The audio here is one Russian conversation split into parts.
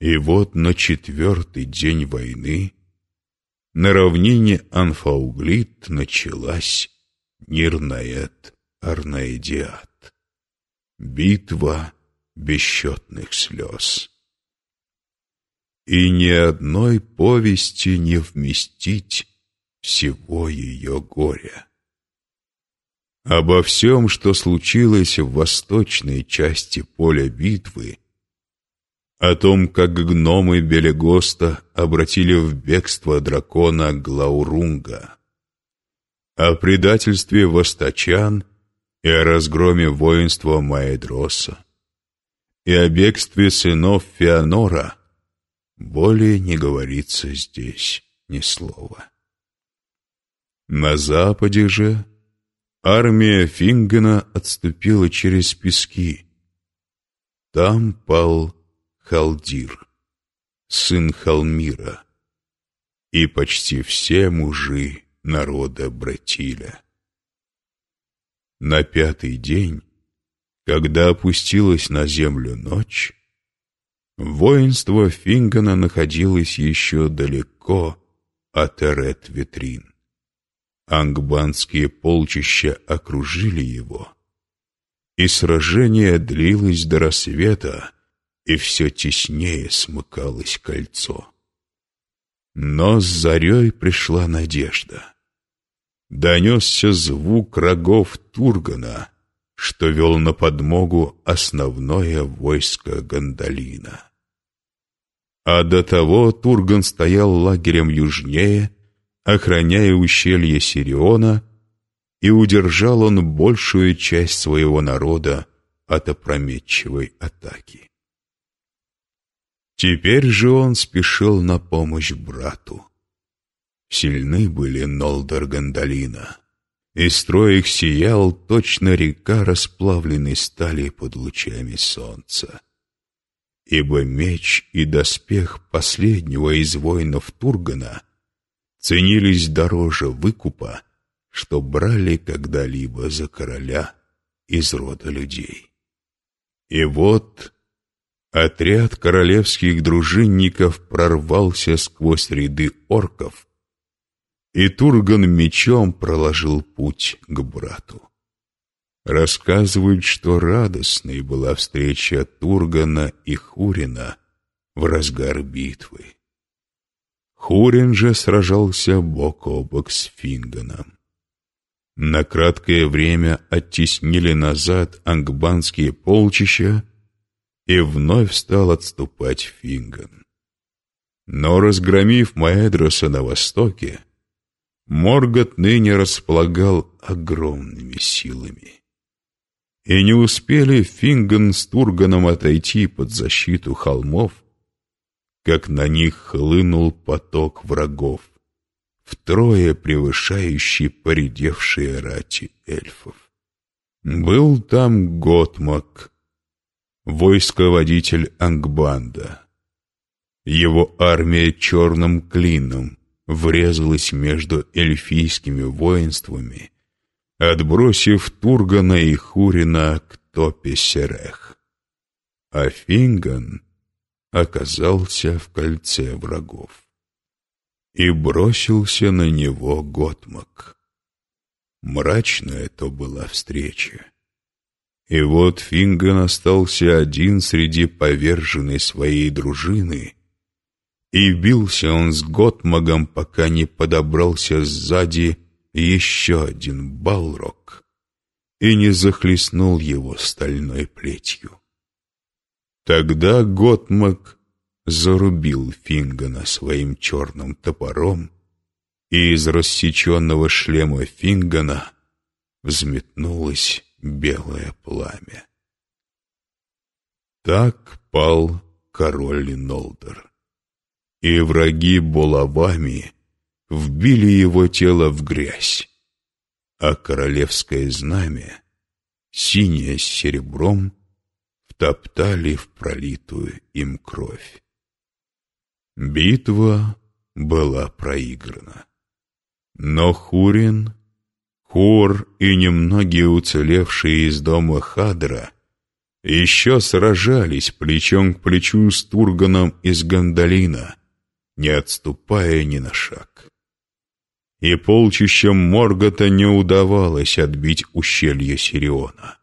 И вот на четвертый день войны на равнине Анфауглит началась Нирнаэт Арнаэдиат. Битва бесчетных слез. И ни одной повести не вместить всего ее горя. Обо всем, что случилось в восточной части поля битвы, о том, как гномы Белегоста обратили в бегство дракона Глаурунга, о предательстве восточан и о разгроме воинства Маэдроса, и о бегстве сынов Феонора более не говорится здесь ни слова. На западе же армия Фингена отступила через пески. Там пал Халдир, сын Халмира, и почти все мужи народа Братиля. На пятый день, когда опустилась на землю ночь, воинство Фингана находилось еще далеко от Эрет-Витрин. Ангбанские полчища окружили его, и сражение длилось до рассвета, и все теснее смыкалось кольцо. Но с зарей пришла надежда. Донесся звук рогов Тургана, что вел на подмогу основное войско Гандалина. А до того Турган стоял лагерем южнее, охраняя ущелье Сириона, и удержал он большую часть своего народа от опрометчивой атаки. Теперь же он спешил на помощь брату. Сильны были Нолдор Гандалина, и строй их сиял точно река, расплавленной стали под лучами солнца. Ибо меч и доспех последнего из воинов Тургана ценились дороже выкупа, что брали когда-либо за короля из рода людей. И вот Отряд королевских дружинников прорвался сквозь ряды орков, и Турган мечом проложил путь к брату. Рассказывают, что радостной была встреча Тургана и Хурина в разгар битвы. Хурин же сражался бок о бок с Финганом. На краткое время оттеснили назад ангбанские полчища, и вновь стал отступать Финган. Но разгромив Маэдроса на востоке, Моргот ныне располагал огромными силами. И не успели Финган с Турганом отойти под защиту холмов, как на них хлынул поток врагов, втрое превышающий поредевшие рати эльфов. Был там Готмак, войсководитель Ангбанда. Его армия черным клином врезалась между эльфийскими воинствами, отбросив Тургана и Хурина к топе Серех. А Финган оказался в кольце врагов. И бросился на него Готмак. Мрачная то была встреча. И вот Финган остался один среди поверженной своей дружины, и бился он с Готмагом, пока не подобрался сзади еще один балрок и не захлестнул его стальной плетью. Тогда Готмаг зарубил Фингана своим черным топором, и из рассеченного шлема Фингана взметнулась белое пламя. Так пал король Нолдор, и враги булавами вбили его тело в грязь, а королевское знамя, синее с серебром, втоптали в пролитую им кровь. Битва была проиграна. Но Хурин Хур и немногие уцелевшие из дома Хадра еще сражались плечом к плечу с Турганом из Гандалина, не отступая ни на шаг. И полчищам Моргота не удавалось отбить ущелье Сириона.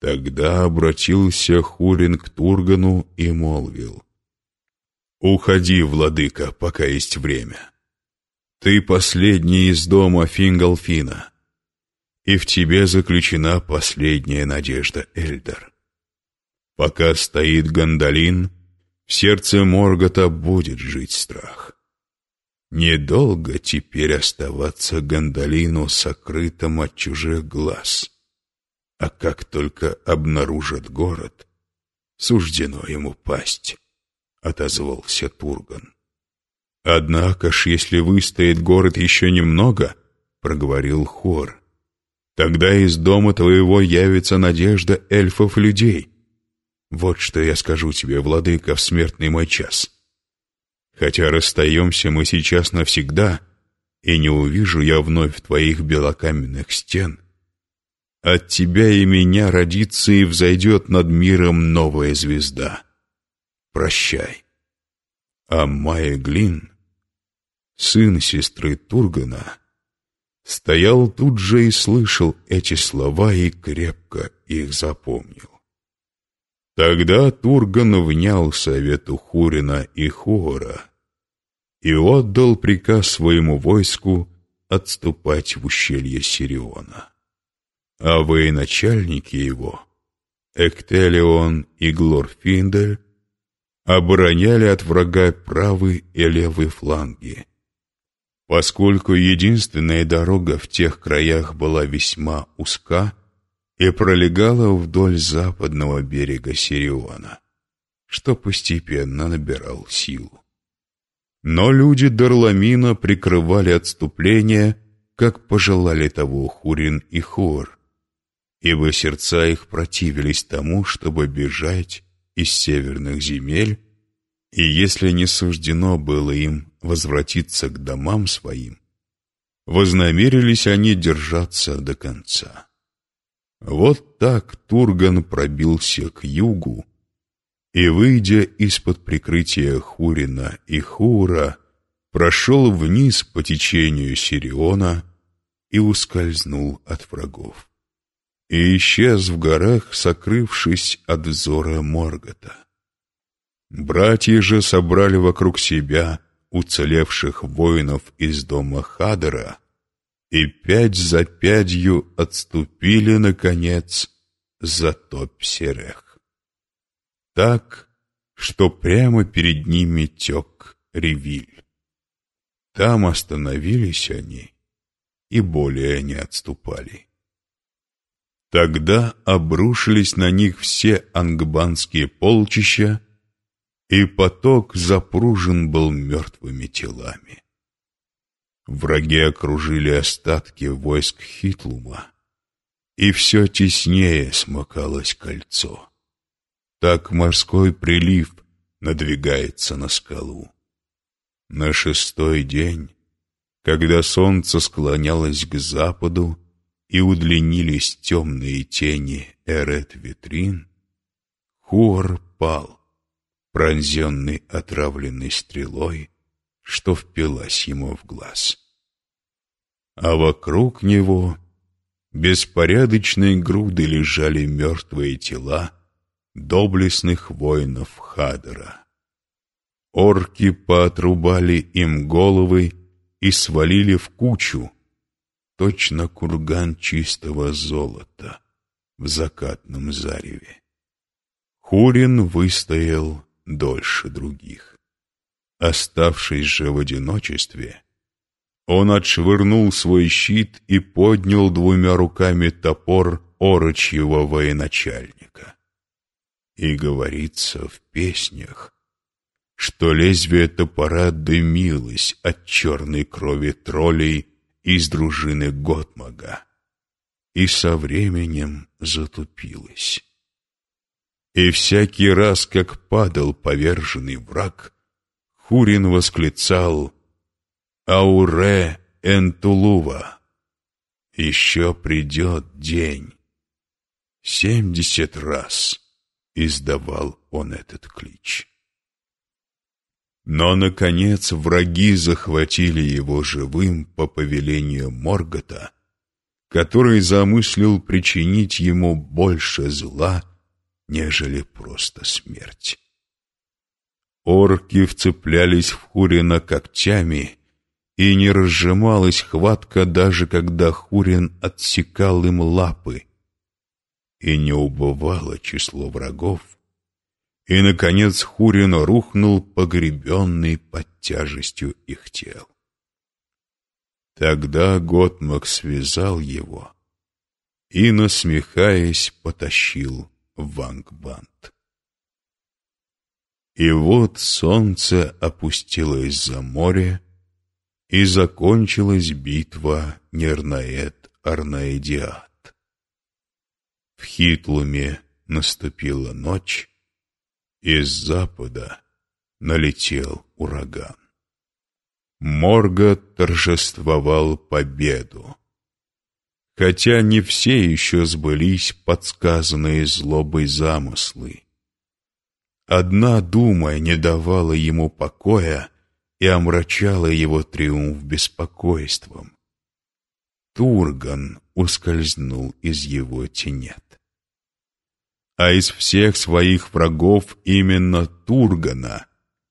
Тогда обратился Хурин к Тургану и молвил. «Уходи, владыка, пока есть время. Ты последний из дома Фингалфина, и в тебе заключена последняя надежда, Эльдар. Пока стоит Гандалин, в сердце Моргота будет жить страх. Недолго теперь оставаться Гандалину сокрытым от чужих глаз» а как только обнаружат город, суждено ему пасть, — отозвался Турган. «Однако ж, если выстоит город еще немного, — проговорил хор, — тогда из дома твоего явится надежда эльфов-людей. Вот что я скажу тебе, владыка, в смертный мой час. Хотя расстаемся мы сейчас навсегда, и не увижу я вновь твоих белокаменных стен, — от тебя и меня родится и взойдет над миром новая звезда. Прощай. А Майя Глин, сын сестры Тургана, стоял тут же и слышал эти слова и крепко их запомнил. Тогда Турган внял совету Хурина и Хора и отдал приказ своему войску отступать в ущелье Сириона а военачальники его, Эктелион и Глорфиндель, обороняли от врага правый и левый фланги. Поскольку единственная дорога в тех краях была весьма узка и пролегала вдоль западного берега Сириона, что постепенно набирал силу. Но люди Дарламина прикрывали отступление, как пожелали того Хурин и Хор, ибо сердца их противились тому, чтобы бежать из северных земель, и если не суждено было им возвратиться к домам своим, вознамерились они держаться до конца. Вот так Турган пробился к югу, и, выйдя из-под прикрытия Хурина и Хура, прошел вниз по течению Сириона и ускользнул от врагов и исчез в горах, сокрывшись от взора Моргота. Братья же собрали вокруг себя уцелевших воинов из дома Хадера и пять за пятью отступили, наконец, за Топ-Серех. Так, что прямо перед ними тек Ревиль. Там остановились они и более не отступали. Тогда обрушились на них все ангбанские полчища, и поток запружен был мертвыми телами. Враги окружили остатки войск Хитлума, и все теснее смыкалось кольцо. Так морской прилив надвигается на скалу. На шестой день, когда солнце склонялось к западу, и удлинились темные тени эрет-витрин, Хуор пал, пронзенный отравленной стрелой, что впилась ему в глаз. А вокруг него беспорядочной груды лежали мертвые тела доблестных воинов Хадера. Орки поотрубали им головы и свалили в кучу, точно курган чистого золота в закатном зареве. Хурин выстоял дольше других. Оставшись же в одиночестве, он отшвырнул свой щит и поднял двумя руками топор орочьего военачальника. И говорится в песнях, что лезвие топора дымилось от черной крови троллей из дружины Готмага и со временем затупилась. И всякий раз, как падал поверженный враг, Хурин восклицал «Ауре Энтулува! Еще придет день!» Семьдесят раз издавал он этот клич. Но, наконец, враги захватили его живым по повелению Моргота, который замыслил причинить ему больше зла, нежели просто смерть. Орки вцеплялись в Хурина когтями, и не разжималась хватка даже когда Хурин отсекал им лапы, и не убывало число врагов, и, наконец, Хурин рухнул, погребенный под тяжестью их тел. Тогда Готмак связал его и, насмехаясь, потащил в Ангбанд. И вот солнце опустилось за море, и закончилась битва Нернаэт-Арнаэдиат. В Хитлуме наступила ночь, и с запада налетел ураган. Морга торжествовал победу. Хотя не все еще сбылись подсказанные злобой замыслы. Одна дума не давала ему покоя и омрачала его триумф беспокойством. Турган ускользнул из его тенет. А из всех своих врагов именно Тургана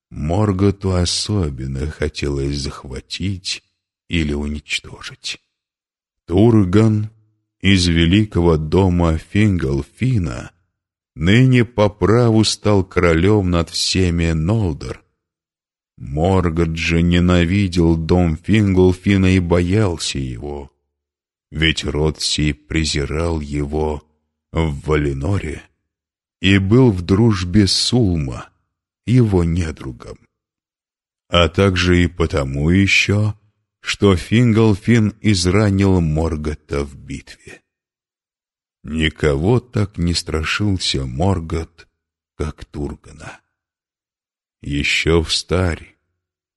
Морготу особенно хотелось захватить или уничтожить. Турган из великого дома Фингалфина ныне по праву стал королем над всеми Нолдор. Моргот же ненавидел дом Фингалфина и боялся его, ведь Ротси презирал его в Валиноре и был в дружбе с Улма, его недругом. А также и потому еще, что Фингалфин изранил Моргота в битве. Никого так не страшился Моргот, как Тургана. Еще в старе,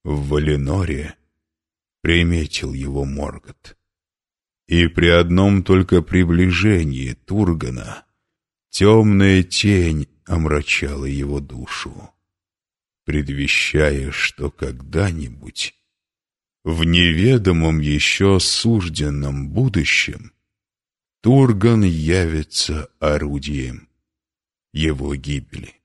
в Валеноре, приметил его Моргот. И при одном только приближении Тургана темная тень омрачала его душу, предвещая, что когда-нибудь в неведомом еще сужденном будущем Турган явится орудием его гибели.